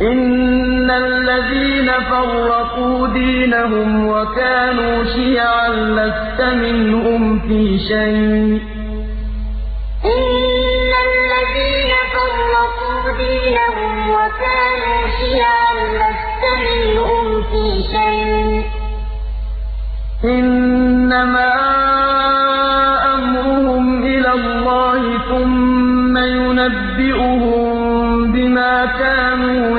إن الذين فرقوا دينهم وكانوا شيعا لست منهم في شيء. إن الذين فرقوا دينهم وكانوا شيعا لست منهم في شيء. إنما أمرهم إلى الله ثم ينبئهم بما كانوا